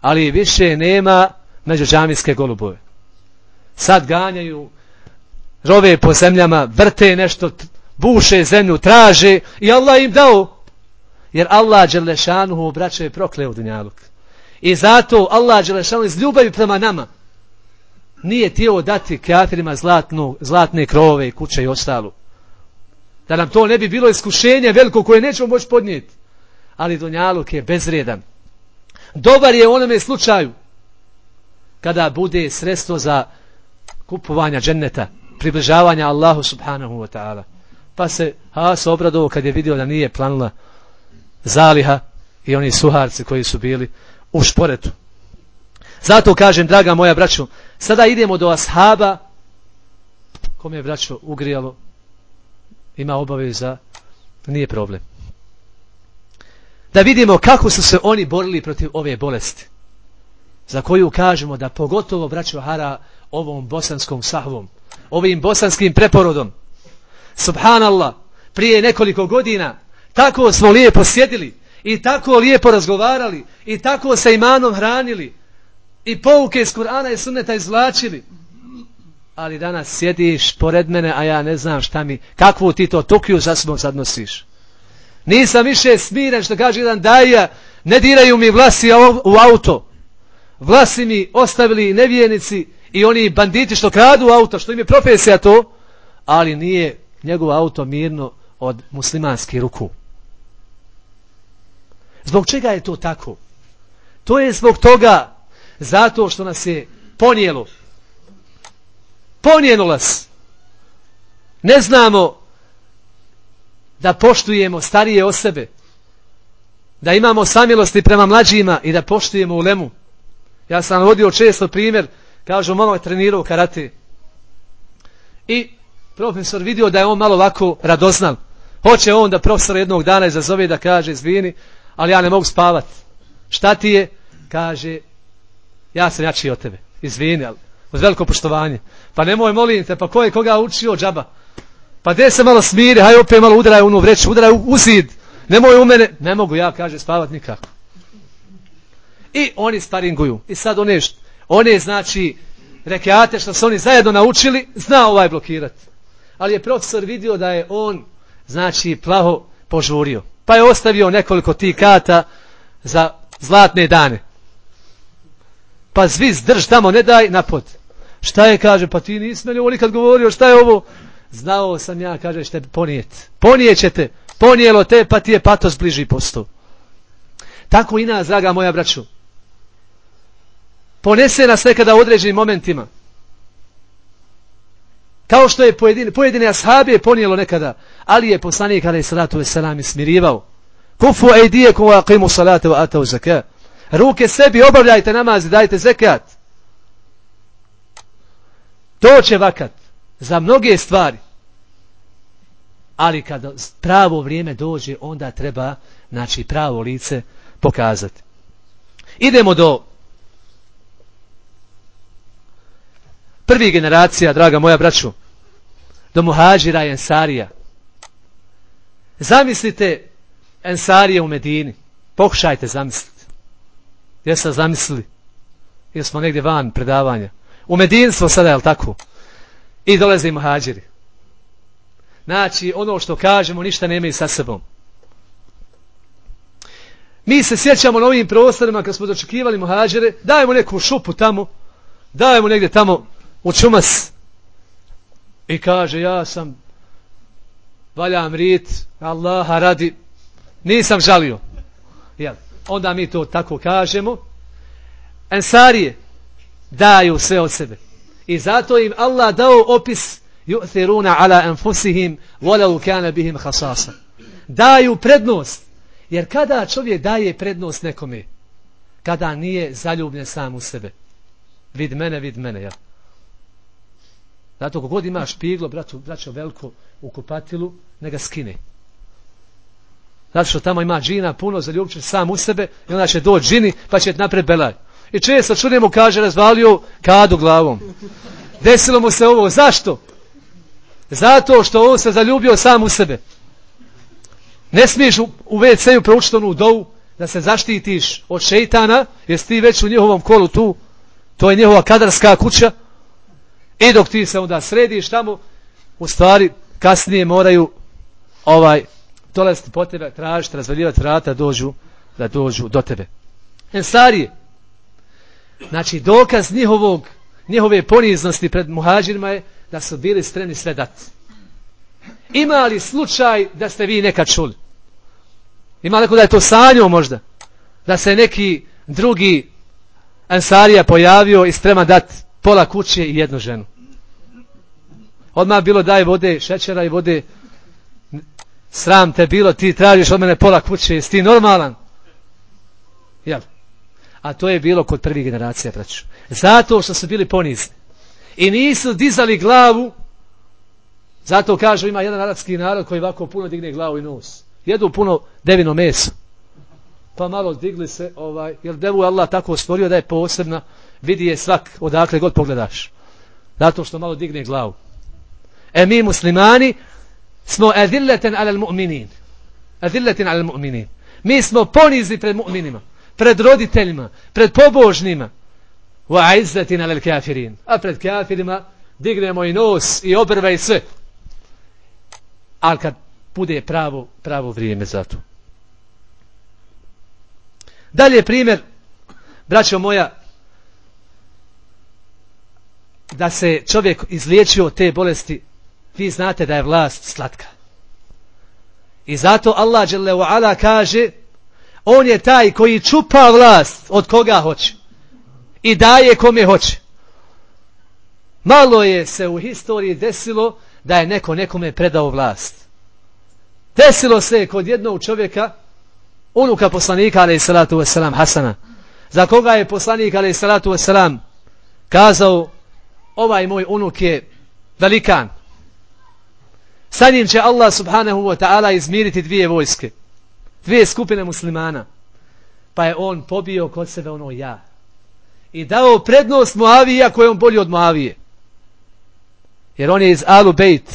Ali više nema među džamijske golubove. Sad ganjaju rove po zemljama, vrte nešto, buše zemlju, traže i Allah im dao. Jer Allah Đelešanuhu braće je prokleo dunjaluk. I zato Allah Đelešanuhu iz ljubavi prema nama nije tijelo dati kafirima zlatnu, zlatne krove, kuće i ostalo. Da nam to ne bi bilo iskušenje veliko koje nećemo moći podnijeti. Ali dunjaluk je bezredan. Dobar je u onome slučaju kada bude sredstvo za kupovanja dženneta, približavanja Allahu subhanahu wa ta'ala. Pa se Haas obradovo kad je vidio da nije planila zaliha i oni suharci koji su bili u šporetu. Zato kažem, draga moja braćo, sada idemo do ashaba, kom je braćo ugrijalo, ima obaveza, nije problem. Da vidimo kako su se oni borili protiv ove bolesti za koju kažemo da pogotovo braćo Hara ovom bosanskom sahvom, ovim bosanskim preporodom. Subhanallah, prije nekoliko godina tako smo lijepo sjedili i tako lijepo razgovarali i tako sa imanom hranili i pouke iz Kur'ana i sunneta izvlačili. Ali danas sjediš pored mene, a ja ne znam šta mi, kakvu ti to tokiju za sobom sad nosiš. Nisam više smiren što kaže jedan daja, ne diraju mi vlasi u auto vlasi mi ostavili nevijenici i oni banditi što kradu auto, što im je profesija to, ali nije njegov auto mirno od muslimanskih ruku. Zbog čega je to tako? To je zbog toga, zato što nas je ponijelo. Ponijelo nas. Ne znamo da poštujemo starije osobe, da imamo samilosti prema mlađima i da poštujemo ulemu. Ja sam vodio često primjer, kažu, momak trenirao karate. I profesor vidio da je on malo ovako radoznal. Hoće on da profesor jednog dana izazove da kaže, izvini, ali ja ne mogu spavat. Šta ti je? Kaže, ja sam jači od tebe. Izvini, ali uz veliko poštovanje. Pa nemoj, molim te, pa ko je koga učio džaba? Pa gdje se malo smiri, haj opet malo udaraj u vreću, udaraj u zid. Nemoj u mene, ne mogu ja, kaže, spavat nikako. I oni sparinguju. I sad one, one znači, rekiate što su oni zajedno naučili, zna ovaj blokirati. Ali je profesor vidio da je on, znači, plaho požurio. Pa je ostavio nekoliko tih kata za zlatne dane. Pa zvi zdrž tamo, ne daj napod. Šta je, kaže, pa ti nisi meni ovo nikad govorio, šta je ovo? Znao sam ja, kaže, što ponijet. Ponijećete, ponijelo te, pa ti je patos bliži posto. Tako i nas, draga moja braću. Ponese nas nekada u određenim momentima. Kao što je pojedine, pojedine je ponijelo nekada, ali je poslanik kada je salatu veselam smirivao. Kufu ejdije kufu aqimu salate wa atau zaka. Ruke sebi obavljajte namaz i dajte zekat. To će vakat za mnoge stvari. Ali kad pravo vrijeme dođe, onda treba znači, pravo lice pokazati. Idemo do prvi generacija, draga moja braću, do muhađira i ensarija. Zamislite ensarije u Medini. Pokušajte zamisliti. Jeste zamislili? Jesmo negdje van predavanja. U Medinstvo sada, je tako? I dolaze i muhađiri. Znači, ono što kažemo, ništa nema i sa sebom. Mi se sjećamo na ovim prostorima kad smo dočekivali muhađere, dajemo neku šupu tamo, dajemo negdje tamo u čumas i kaže ja sam valjam rit Allaha radi nisam žalio. Jel? onda mi to tako kažemo. Ensarije daju sve od sebe. I zato im Allah dao opis yu'thiruna ala anfusihim walau kana bihim khasasa. Daju prednost. Jer kada čovjek daje prednost nekome? Kada nije zaljubljen sam u sebe. Vid mene, vid mene, jel? Zato kogod ima špiglo, bratu, braćo veliko u kupatilu, ne ga skine. Zato što tamo ima džina puno zaljubčen sam u sebe i onda će doći džini pa će napred belaj. I često čudim mu kaže razvalio kadu glavom. Desilo mu se ovo. Zašto? Zato što on se zaljubio sam u sebe. Ne smiješ u, u WC-u proučiti onu dovu da se zaštitiš od šeitana jer ti već u njihovom kolu tu. To je njihova kadarska kuća. I dok ti se onda središ tamo, u stvari kasnije moraju ovaj dolaziti po tebe, tražiti, razvaljivati vrata, dođu, da dođu do tebe. Ensarije. Znači, dokaz njihovog, njihove poniznosti pred muhađirima je da su bili spremni sve dati. Ima li slučaj da ste vi nekad čuli? Ima neko da je to sanio možda? Da se neki drugi ensarija pojavio i spreman dati pola kuće i jednu ženu. Odmah bilo daj vode, šećera i vode. Sram te bilo, ti tražiš od mene pola kuće, jesi ti normalan? Jel? A to je bilo kod prvih generacija, braću. Zato što su bili ponizni. I nisu dizali glavu, zato kažu ima jedan arabski narod koji ovako puno digne glavu i nos. Jedu puno devino meso. Pa malo digli se, ovaj, jer devu Allah tako stvorio da je posebna, vidi je svak odakle god pogledaš. Zato što malo digne glavu. E mi muslimani smo edilleten alal mu'minin. Edilleten alal mu'minin. Mi smo ponizni pred mu'minima, pred roditeljima, pred pobožnima. Wa izzetin alal kafirin. A pred kafirima dignemo i nos i obrve i sve. Ali kad bude pravo, pravo vrijeme za to. Dalje primjer, braćo moja, da se čovjek izliječio te bolesti, vi znate da je vlast slatka. I zato Allah dželle ve ala kaže: On je taj koji čupa vlast od koga hoće. I daje kome hoće. Malo je se u historiji desilo da je neko nekome predao vlast. Desilo se kod jednog čovjeka, unuka poslanika, ali salatu wasalam, Hasana, za koga je poslanik, ali salatu wasalam, kazao, ovaj moj unuk je velikan. Sa njim će Allah subhanahu wa ta'ala izmiriti dvije vojske, dvije skupine muslimana. Pa je on pobio kod sebe ono ja. I dao prednost Moavija ako je on bolji od Moavije. Jer on je iz Alu Bejt.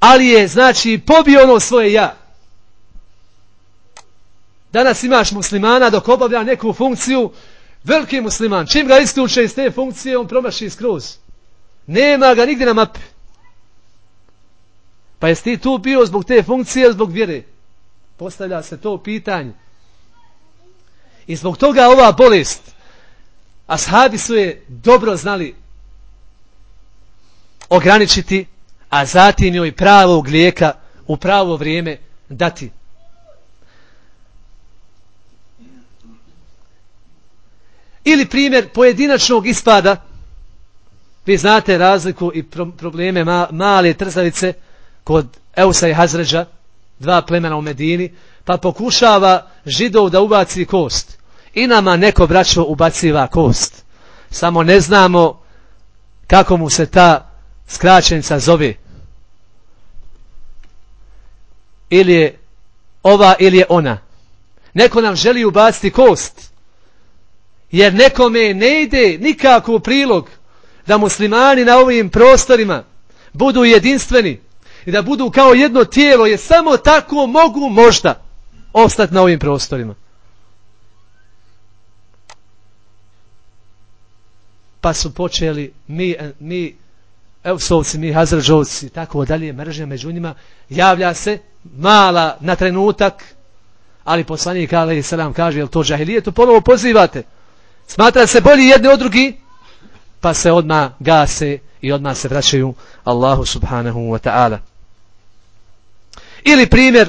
Ali je, znači, pobio ono svoje ja. Danas imaš muslimana dok obavlja neku funkciju, veliki musliman, čim ga istuče iz te funkcije, on promaši skroz. Nema ga nigdje na mapi. Pa jesi ti tu bio zbog te funkcije, zbog vjere? Postavlja se to pitanje. I zbog toga ova bolest, ashabi su je dobro znali ograničiti, a zatim joj pravog lijeka u pravo vrijeme dati. Ili primjer pojedinačnog ispada, vi znate razliku i pro probleme ma male trzavice kod Eusa i Hazređa, dva plemena u Medini, pa pokušava židov da ubaci kost. I nama neko braćo ubaciva kost. Samo ne znamo kako mu se ta skraćenica zove. Ili je ova ili je ona. Neko nam želi ubaciti kost. Jer nekome ne ide nikako u prilog da muslimani na ovim prostorima budu jedinstveni i da budu kao jedno tijelo, je samo tako mogu možda ostati na ovim prostorima. Pa su počeli mi, mi Evsovci, mi Hazrađovci, tako dalje, mržnja među njima, javlja se mala na trenutak, ali poslanik Ali Salam kaže, jel to džahilije, to ponovo pozivate. Smatra se bolji jedni od drugi, pa se odma gase i odma se vraćaju Allahu subhanahu wa ta'ala. Ili primjer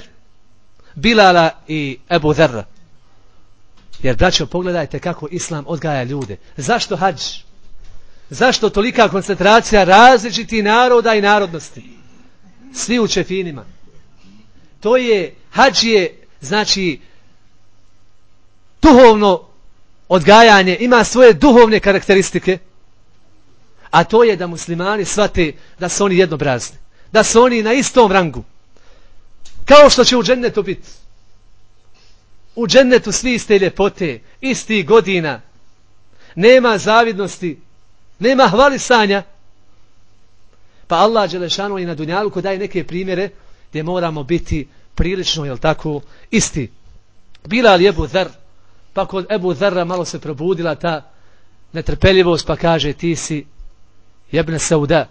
Bilala i Ebu Dherra. Jer, braćo, pogledajte kako Islam odgaja ljude. Zašto hađ? Zašto tolika koncentracija različiti naroda i narodnosti? Svi u čefinima. To je, hađ je, znači, duhovno odgajanje, ima svoje duhovne karakteristike, a to je da muslimani shvate da su oni jednobrazni, da su oni na istom rangu, kao što će u džennetu biti. U džennetu svi iste ljepote, isti godina, nema zavidnosti, nema hvalisanja. Pa Allah Đelešanu i na Dunjaluku daje neke primjere gdje moramo biti prilično, jel tako, isti. Bila li Ebu pa kod Ebu Zerra malo se probudila ta netrpeljivost, pa kaže ti si jebne Sauda,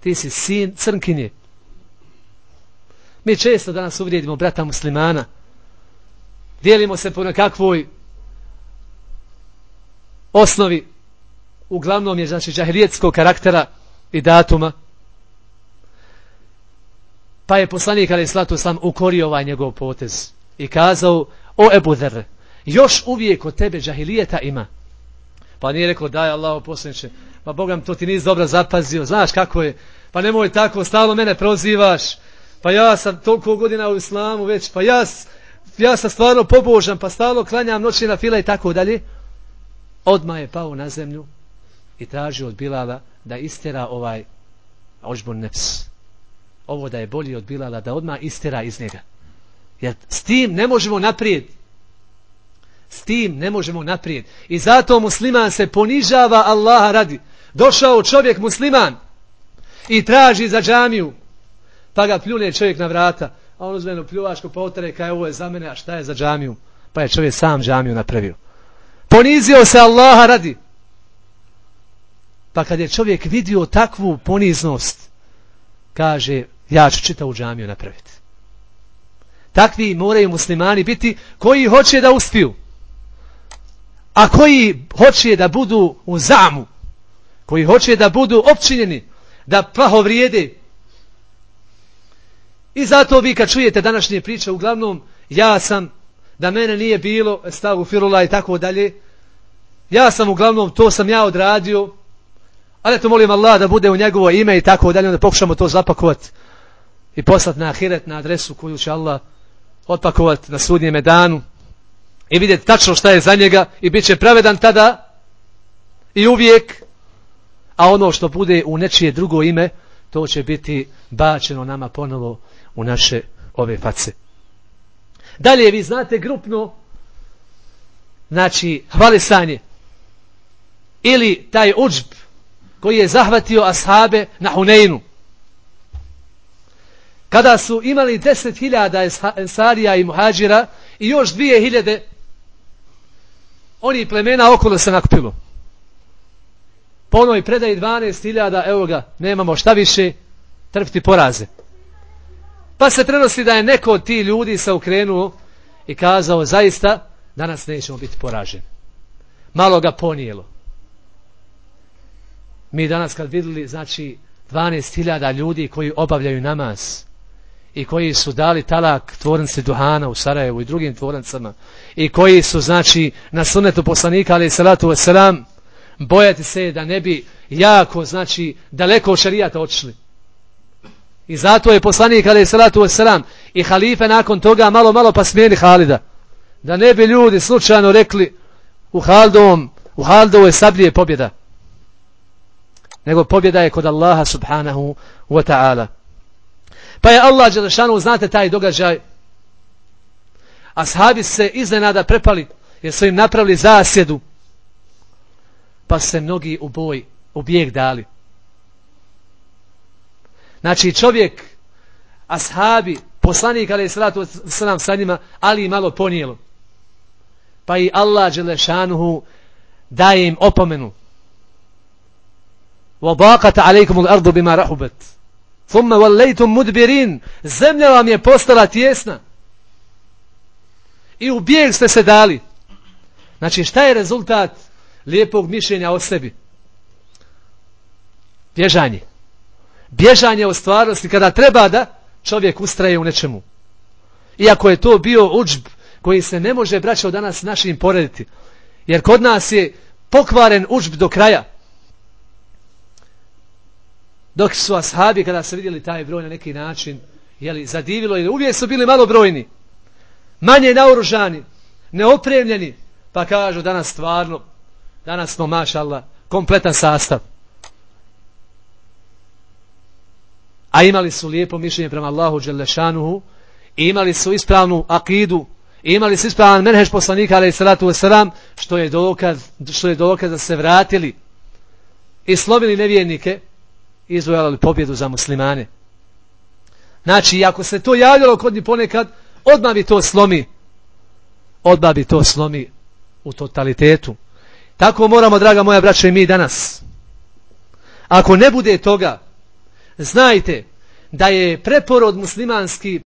ti si sin crnkinje. Mi često danas uvrijedimo brata muslimana, dijelimo se po nekakvoj osnovi, uglavnom je znači džahilijetskog karaktera i datuma, pa je poslanik ali slatu sam ukorio ovaj njegov potez i kazao, o Ebu Dherre, još uvijek od tebe džahilijeta ima. Pa nije rekao, daj Allah poslaniče, pa Bogam to ti nisi dobro zapazio, znaš kako je, pa nemoj tako, stalo mene prozivaš, pa ja sam toliko godina u islamu već, pa ja, ja sam stvarno pobožan, pa stalo klanjam noći na fila i tako dalje. Odma je pao na zemlju i traži od Bilala da istera ovaj ožbun nefs. Ovo da je bolji od Bilala, da odma istera iz njega. Jer s tim ne možemo naprijed. S tim ne možemo naprijed. I zato musliman se ponižava Allaha radi. Došao čovjek musliman i traži za džamiju. Pa ga pljune čovjek na vrata. A on uzmeno pljuvačko pa potare kaj ovo je za mene, a šta je za džamiju? Pa je čovjek sam džamiju napravio. Ponizio se Allaha radi. Pa kad je čovjek vidio takvu poniznost, kaže, ja ću čitavu džamiju napraviti. Takvi moraju muslimani biti koji hoće da uspiju a koji hoće da budu u zamu, koji hoće da budu općinjeni, da plaho vrijede. I zato vi kad čujete današnje priče, uglavnom ja sam, da mene nije bilo, stavu firula i tako dalje, ja sam uglavnom, to sam ja odradio, ali to molim Allah da bude u njegovo ime i tako dalje, onda pokušamo to zapakovati i poslati na ahiret, na adresu koju će Allah otpakovati na sudnjeme danu i vidjeti tačno šta je za njega i bit će pravedan tada i uvijek, a ono što bude u nečije drugo ime, to će biti bačeno nama ponovo u naše ove face. Dalje vi znate grupno, znači hvalisanje ili taj uđb koji je zahvatio ashabe na Huneinu. Kada su imali deset hiljada ensarija i muhađira i još dvije hiljade oni plemena okolo se nakupilo. Po onoj predaji 12.000, evo ga, nemamo šta više, trpiti poraze. Pa se prenosi da je neko od ti ljudi se ukrenuo i kazao, zaista, danas nećemo biti poraženi. Malo ga ponijelo. Mi danas kad videli, znači, 12.000 ljudi koji obavljaju namaz i koji su dali talak tvornici Duhana u Sarajevu i drugim tvornicama i koji su, znači, na sunetu poslanika, ali salatu wasalam, bojati se da ne bi jako, znači, daleko od šarijata odšli. I zato je poslanik, ali salatu wasalam, i halife nakon toga malo, malo pa smijeni Halida. Da ne bi ljudi slučajno rekli u Haldovom, u Haldovoj sablji je pobjeda. Nego pobjeda je kod Allaha subhanahu wa ta'ala. Pa je Allah Đelešanu, znate taj događaj, ashabi se iznenada prepali, jer su im napravili zasjedu, pa se mnogi u boj, u bijeg dali. Znači čovjek, ashabi, poslanik, ali je sratu sram sa njima, ali i malo ponijelo. Pa i Allah Đelešanuhu daje im opomenu. وَضَاقَتَ عَلَيْكُمُ الْأَرْضُ بِمَا رَحُبَتْ Thumma wallaytum mudbirin. Zemlja vam je postala tjesna. I u bijeg ste se dali. Znači šta je rezultat lijepog mišljenja o sebi? Bježanje. Bježanje u stvarnosti kada treba da čovjek ustraje u nečemu. Iako je to bio učb koji se ne može braća od danas našim porediti. Jer kod nas je pokvaren učb do kraja. Dok su ashabi kada se vidjeli taj broj na neki način, jeli, zadivilo i uvijek su bili malo brojni, manje naoružani, neopremljeni, pa kažu danas stvarno, danas smo, mašallah, kompletan sastav. A imali su lijepo mišljenje prema Allahu Đelešanuhu, imali su ispravnu akidu, imali su ispravan menheš poslanika, ali salatu wasalam, što je dokaz, što je dokaz da se vratili i slobili nevjernike, izvojali pobjedu za muslimane. Znači, ako se to javljalo kod njih ponekad, odmah bi to slomi. Odmah bi to slomi u totalitetu. Tako moramo, draga moja braća, i mi danas. Ako ne bude toga, znajte da je preporod muslimanski